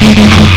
Thank you.